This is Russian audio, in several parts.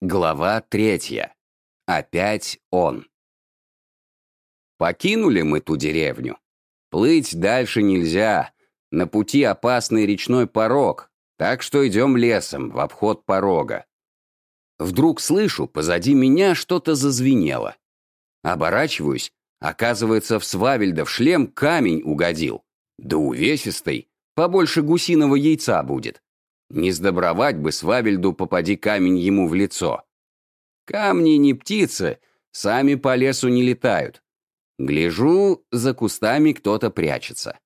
Глава третья. Опять он. Покинули мы ту деревню. Плыть дальше нельзя. На пути опасный речной порог, так что идем лесом в обход порога. Вдруг слышу, позади меня что-то зазвенело. Оборачиваюсь, оказывается, в Свавельдов шлем камень угодил. Да увесистый, побольше гусиного яйца будет. Не сдобровать бы Свавельду, попади камень ему в лицо. Камни не птицы, сами по лесу не летают. Гляжу, за кустами кто-то прячется.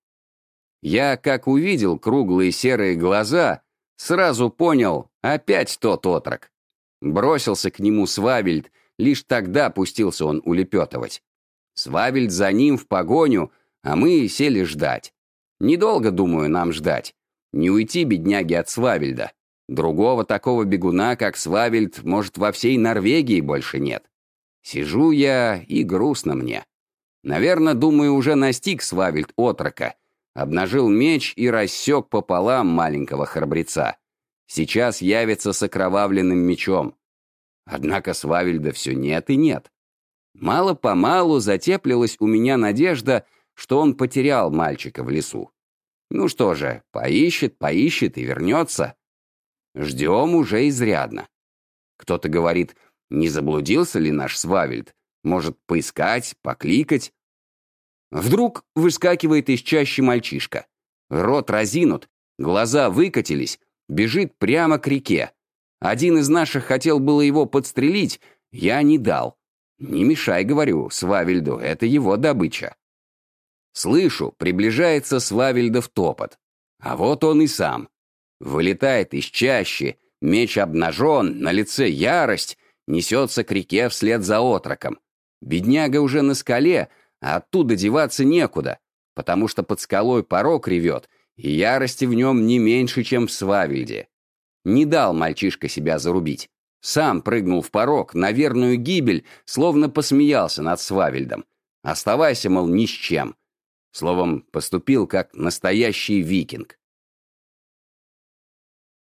Я, как увидел круглые серые глаза, сразу понял, опять тот отрок. Бросился к нему Свавельд, лишь тогда пустился он улепетывать. Свавельд за ним в погоню, а мы сели ждать. Недолго, думаю, нам ждать. Не уйти, бедняги, от Свавельда. Другого такого бегуна, как Свавельд, может, во всей Норвегии больше нет. Сижу я, и грустно мне. Наверное, думаю, уже настиг Свавельд отрока. Обнажил меч и рассек пополам маленького храбреца. Сейчас явится с окровавленным мечом. Однако Свавельда все нет и нет. Мало-помалу затеплилась у меня надежда, что он потерял мальчика в лесу. Ну что же, поищет, поищет и вернется. Ждем уже изрядно. Кто-то говорит, не заблудился ли наш Свавельд? Может, поискать, покликать? Вдруг выскакивает из чащи мальчишка. Рот разинут, глаза выкатились, бежит прямо к реке. Один из наших хотел было его подстрелить, я не дал. Не мешай, говорю, Свавельду, это его добыча. Слышу, приближается Свавельдов топот. А вот он и сам. Вылетает из чащи, меч обнажен, на лице ярость, несется к реке вслед за отроком. Бедняга уже на скале, а оттуда деваться некуда, потому что под скалой порог ревет, и ярости в нем не меньше, чем в Свавельде. Не дал мальчишка себя зарубить. Сам прыгнул в порог, на верную гибель, словно посмеялся над Свавельдом. Оставайся, мол, ни с чем. Словом, поступил как настоящий викинг.